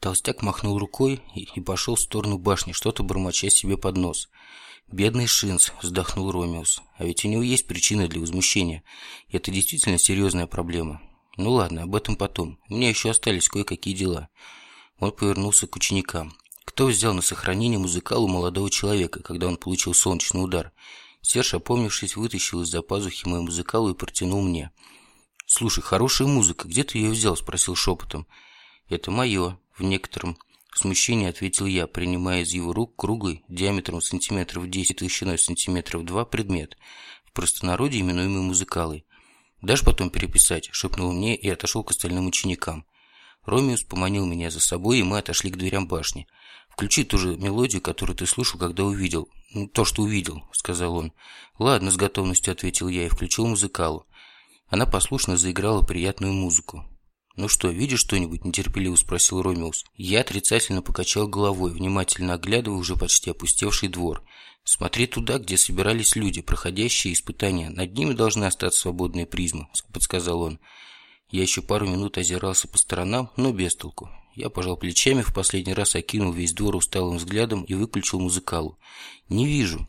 Толстяк махнул рукой и, пошел в сторону башни, что-то бормоча себе под нос. «Бедный Шинц», – вздохнул Ромеус. «А ведь у него есть причина для возмущения. Это действительно серьезная проблема. Ну ладно, об этом потом. У меня еще остались кое-какие дела». Он повернулся к ученикам. «Кто взял на сохранение музыкалу молодого человека, когда он получил солнечный удар?» Серж, опомнившись, вытащил из-за пазухи мою музыкалу и протянул мне. «Слушай, хорошая музыка. Где ты ее взял?» – спросил шепотом. «Это мое», – в некотором смущении ответил я, принимая из его рук круглый, диаметром сантиметров 10, толщиной сантиметров 2 предмет, в простонародье именуемый музыкалой. «Дашь потом переписать?» – шепнул мне и отошел к остальным ученикам. Ромеус поманил меня за собой, и мы отошли к дверям башни. «Включи ту же мелодию, которую ты слушал, когда увидел». «Ну, «То, что увидел», – сказал он. «Ладно», – с готовностью ответил я и включил музыкалу. Она послушно заиграла приятную музыку. «Ну что, видишь что-нибудь?» – нетерпеливо спросил Ромеус. Я отрицательно покачал головой, внимательно оглядывая уже почти опустевший двор. «Смотри туда, где собирались люди, проходящие испытания. Над ними должны остаться свободные призмы», – подсказал он. Я еще пару минут озирался по сторонам, но без толку. Я пожал плечами, в последний раз окинул весь двор усталым взглядом и выключил музыкалу. «Не вижу».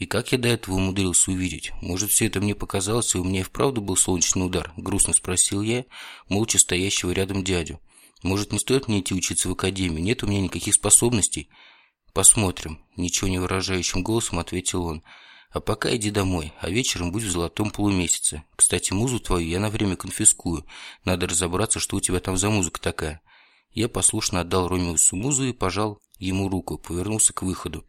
И как я до этого умудрился увидеть? Может, все это мне показалось, и у меня и вправду был солнечный удар? Грустно спросил я, молча стоящего рядом дядю. Может, не стоит мне идти учиться в академию? Нет у меня никаких способностей. Посмотрим. Ничего не выражающим голосом ответил он. А пока иди домой, а вечером будь в золотом полумесяце. Кстати, музу твою я на время конфискую. Надо разобраться, что у тебя там за музыка такая. Я послушно отдал Ромеусу музу и пожал ему руку, повернулся к выходу.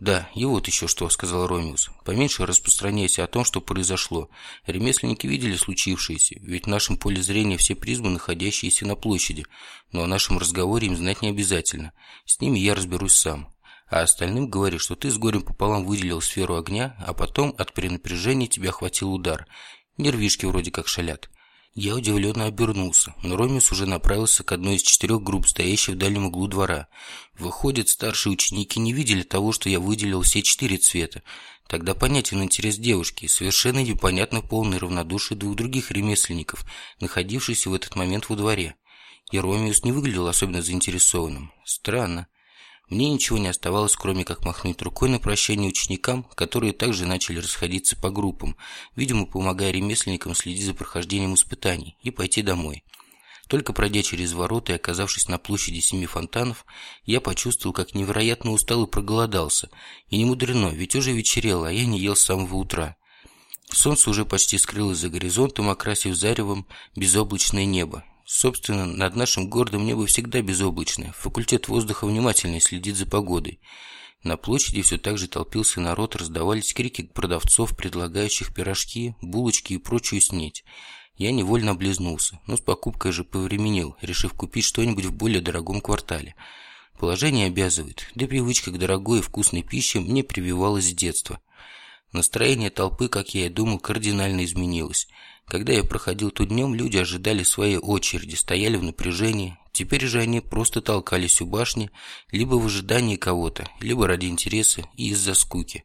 «Да, и вот еще что», — сказал Ромеус. «Поменьше распространяйся о том, что произошло. Ремесленники видели случившееся, ведь в нашем поле зрения все призмы, находящиеся на площади, но о нашем разговоре им знать не обязательно. С ними я разберусь сам. А остальным говори, что ты с горем пополам выделил сферу огня, а потом от перенапряжения тебя хватил удар. Нервишки вроде как шалят. Я удивленно обернулся, но Ромис уже направился к одной из четырех групп, стоящей в дальнем углу двора. Выходит, старшие ученики не видели того, что я выделил все четыре цвета. Тогда понятен интерес девушки, совершенно непонятно полное равнодушие двух других ремесленников, находившихся в этот момент во дворе. И Ромеус не выглядел особенно заинтересованным. Странно. Мне ничего не оставалось, кроме как махнуть рукой на прощание ученикам, которые также начали расходиться по группам, видимо, помогая ремесленникам следить за прохождением испытаний, и пойти домой. Только пройдя через ворота и оказавшись на площади Семи Фонтанов, я почувствовал, как невероятно устал и проголодался. И не мудрено, ведь уже вечерело, а я не ел с самого утра. Солнце уже почти скрылось за горизонтом, окрасив заревом безоблачное небо. Собственно, над нашим городом небо всегда безоблачное. Факультет воздуха внимательно следит за погодой. На площади все так же толпился народ, раздавались крики продавцов, предлагающих пирожки, булочки и прочую снеть. Я невольно облизнулся, но с покупкой же повременил, решив купить что-нибудь в более дорогом квартале. Положение обязывает, да привычка к дорогой и вкусной пище мне прививалась с детства. Настроение толпы, как я и думал, кардинально изменилось. Когда я проходил тут днем, люди ожидали своей очереди, стояли в напряжении. Теперь же они просто толкались у башни, либо в ожидании кого-то, либо ради интереса и из-за скуки.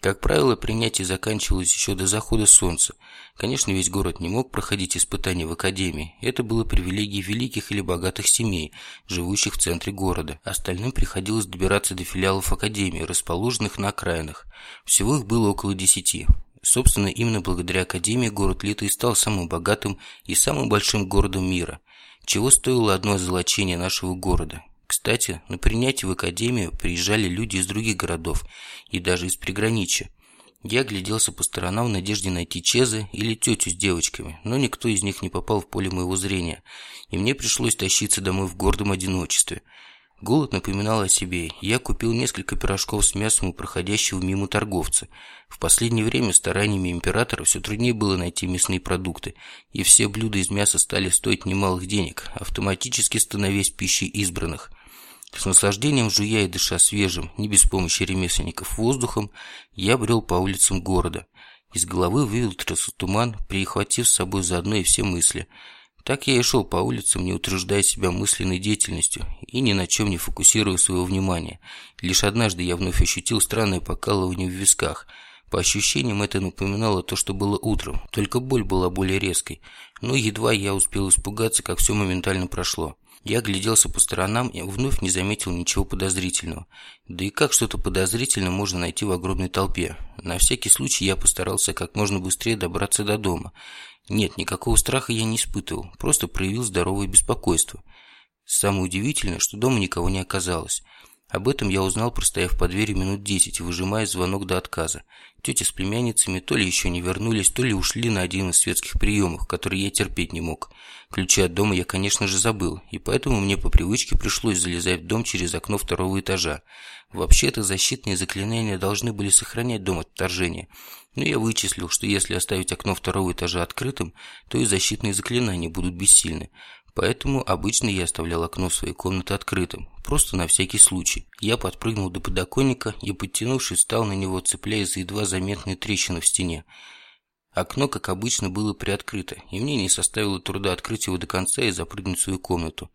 Как правило, принятие заканчивалось еще до захода солнца. Конечно, весь город не мог проходить испытания в академии. Это было привилегией великих или богатых семей, живущих в центре города. Остальным приходилось добираться до филиалов академии, расположенных на окраинах. Всего их было около десяти. Собственно, именно благодаря академии город Лита и стал самым богатым и самым большим городом мира. Чего стоило одно озолочение нашего города? Кстати, на принятие в академию приезжали люди из других городов и даже из приграничья. Я гляделся по сторонам в надежде найти Чеза или тетю с девочками, но никто из них не попал в поле моего зрения, и мне пришлось тащиться домой в гордом одиночестве. Голод напоминал о себе. Я купил несколько пирожков с мясом у проходящего мимо торговца. В последнее время стараниями императора все труднее было найти мясные продукты, и все блюда из мяса стали стоить немалых денег, автоматически становясь пищей избранных. С наслаждением жуя и дыша свежим, не без помощи ремесленников, воздухом, я брел по улицам города. Из головы выветрился туман, прихватив с собой заодно и все мысли. Так я и шел по улицам, не утруждая себя мысленной деятельностью и ни на чем не фокусируя своего внимания. Лишь однажды я вновь ощутил странное покалывание в висках. По ощущениям это напоминало то, что было утром, только боль была более резкой. Но едва я успел испугаться, как все моментально прошло. Я огляделся по сторонам и вновь не заметил ничего подозрительного. Да и как что-то подозрительное можно найти в огромной толпе? На всякий случай я постарался как можно быстрее добраться до дома. Нет, никакого страха я не испытывал, просто проявил здоровое беспокойство. Самое удивительное, что дома никого не оказалось. Об этом я узнал, простояв под дверью минут десять, выжимая звонок до отказа. Тетя с племянницами то ли еще не вернулись, то ли ушли на один из светских приемов, которые я терпеть не мог. Ключи от дома я, конечно же, забыл, и поэтому мне по привычке пришлось залезать в дом через окно второго этажа. Вообще-то защитные заклинания должны были сохранять дом от вторжения. Но я вычислил, что если оставить окно второго этажа открытым, то и защитные заклинания будут бессильны. Поэтому обычно я оставлял окно своей комнате открытым, просто на всякий случай. Я подпрыгнул до подоконника и, подтянувшись, стал на него, цепляясь за едва заметные трещины в стене. Окно, как обычно, было приоткрыто, и мне не составило труда открыть его до конца и запрыгнуть в свою комнату.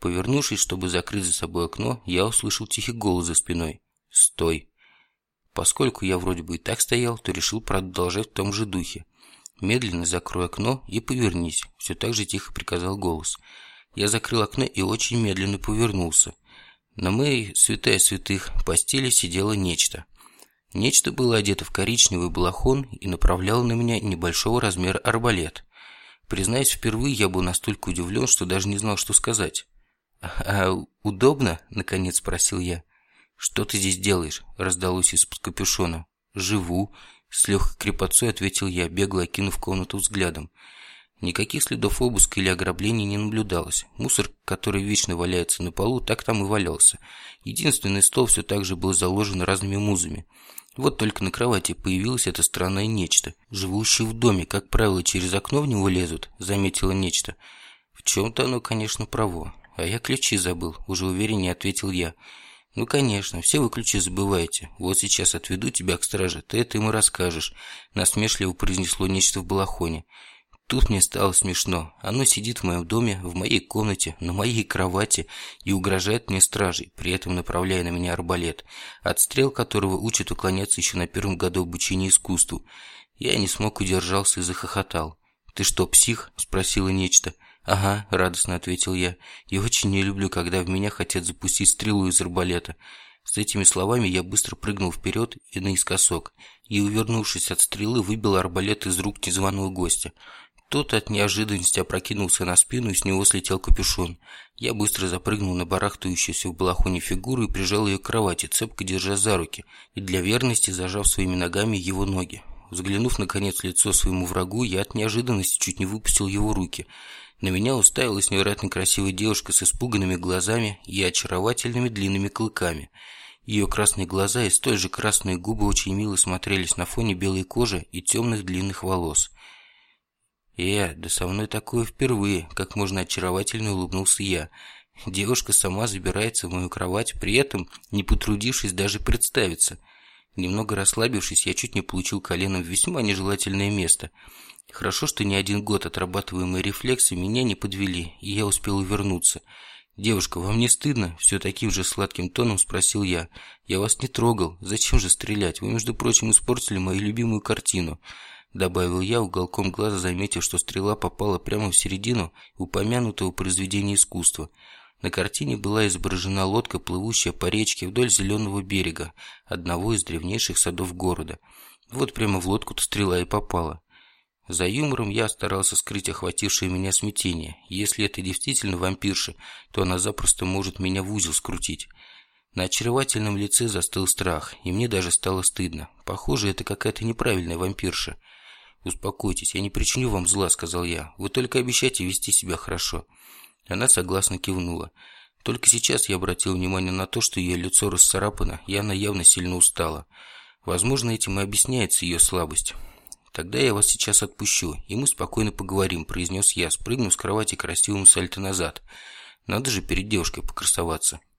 Повернувшись, чтобы закрыть за собой окно, я услышал тихий голос за спиной. «Стой!» Поскольку я вроде бы и так стоял, то решил продолжать в том же духе. «Медленно закрой окно и повернись», – все так же тихо приказал голос. Я закрыл окно и очень медленно повернулся. На моей святая святых постели сидело нечто. Нечто было одето в коричневый балахон и направляло на меня небольшого размера арбалет. Признаюсь, впервые я был настолько удивлен, что даже не знал, что сказать. «А удобно?» – наконец спросил я. «Что ты здесь делаешь?» – раздалось из-под капюшона. «Живу», с легкой крепотцой ответил я, бегло окинув комнату взглядом. Никаких следов обыска или ограбления не наблюдалось. Мусор, который вечно валяется на полу, так там и валялся. Единственный стол все так же был заложен разными музами. Вот только на кровати появилось это странное нечто. Живущие в доме, как правило, через окно в него лезут, заметила нечто. В чем-то оно, конечно, право. А я ключи забыл, уже увереннее ответил я. «Ну, конечно, все вы ключи забываете. Вот сейчас отведу тебя к страже, ты это ему расскажешь», насмешливо произнесло нечто в балахоне. Тут мне стало смешно. Оно сидит в моем доме, в моей комнате, на моей кровати и угрожает мне стражей, при этом направляя на меня арбалет, отстрел которого учат уклоняться еще на первом году обучения искусству. Я не смог удержался и захохотал. «Ты что, псих?» – спросила нечто. «Ага», – радостно ответил я. «И очень не люблю, когда в меня хотят запустить стрелу из арбалета». С этими словами я быстро прыгнул вперед и наискосок, и, увернувшись от стрелы, выбил арбалет из рук незваного гостя. Тот от неожиданности опрокинулся на спину, и с него слетел капюшон. Я быстро запрыгнул на барахтающуюся в балахоне фигуру и прижал ее к кровати, цепко держа за руки, и для верности зажав своими ногами его ноги. Взглянув, наконец, лицо своему врагу, я от неожиданности чуть не выпустил его руки – на меня уставилась невероятно красивая девушка с испуганными глазами и очаровательными длинными клыками. Ее красные глаза и столь же красные губы очень мило смотрелись на фоне белой кожи и темных длинных волос. «Э, да со мной такое впервые», – как можно очаровательно улыбнулся я. Девушка сама забирается в мою кровать, при этом не потрудившись даже представиться. Немного расслабившись, я чуть не получил коленом весьма нежелательное место – Хорошо, что не один год отрабатываемые рефлексы меня не подвели, и я успел увернуться. «Девушка, вам не стыдно?» Все таким же сладким тоном спросил я. «Я вас не трогал. Зачем же стрелять? Вы, между прочим, испортили мою любимую картину». Добавил я, уголком глаза заметив, что стрела попала прямо в середину упомянутого произведения искусства. На картине была изображена лодка, плывущая по речке вдоль зеленого берега, одного из древнейших садов города. Вот прямо в лодку-то стрела и попала. За юмором я старался скрыть охватившее меня смятение. Если это действительно вампирша, то она запросто может меня в узел скрутить. На очаровательном лице застыл страх, и мне даже стало стыдно. Похоже, это какая-то неправильная вампирша. «Успокойтесь, я не причиню вам зла», — сказал я. «Вы только обещайте вести себя хорошо». Она согласно кивнула. Только сейчас я обратил внимание на то, что ее лицо расцарапано, и она явно сильно устала. Возможно, этим и объясняется ее слабость. «Тогда я вас сейчас отпущу, и мы спокойно поговорим», – произнес я, спрыгнув с кровати красивым сальто назад. «Надо же перед девушкой покрасоваться».